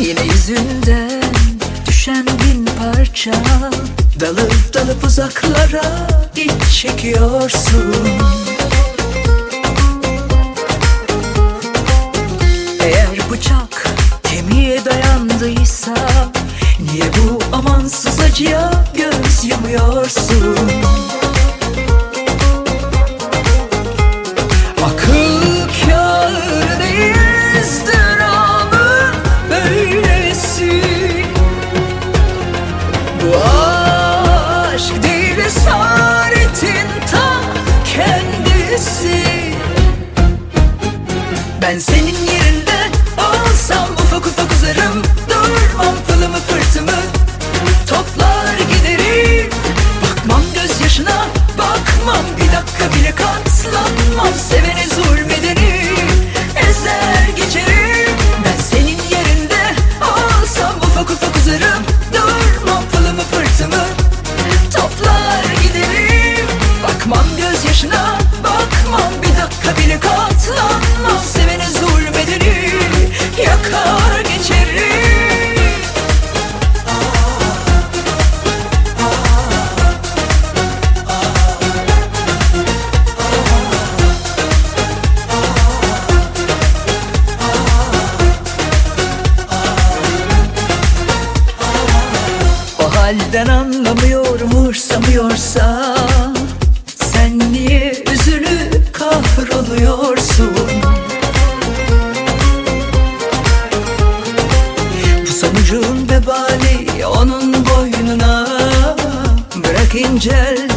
Yine yüzünden düşen bin parça Dalıp dalıp uzaklara iç çekiyorsun. Eğer bıçak kemiğe dayandıysa Niye bu amansız acıya göz yumuyorsun Ben senin yerinde olsam ufak ufak uzarım. Durmam pılımı fırtımı. Toplar giderim. Bakmam gözyaşına bakmam bir dakika bile katlanmam Sevene zulmedeni. Ezer geçerim. Ben senin yerinde olsam ufak ufak uzarım. Durmam pılımı fırtımı. Toplar giderim. Bakmam gözyaşına bakmam bir dakika bile katlanmam halden anlamıyorum umursamıyorsa Sen niye üzülüp kahroluyorsun? Bu sonucun vebali onun boynuna Bırak inceldiği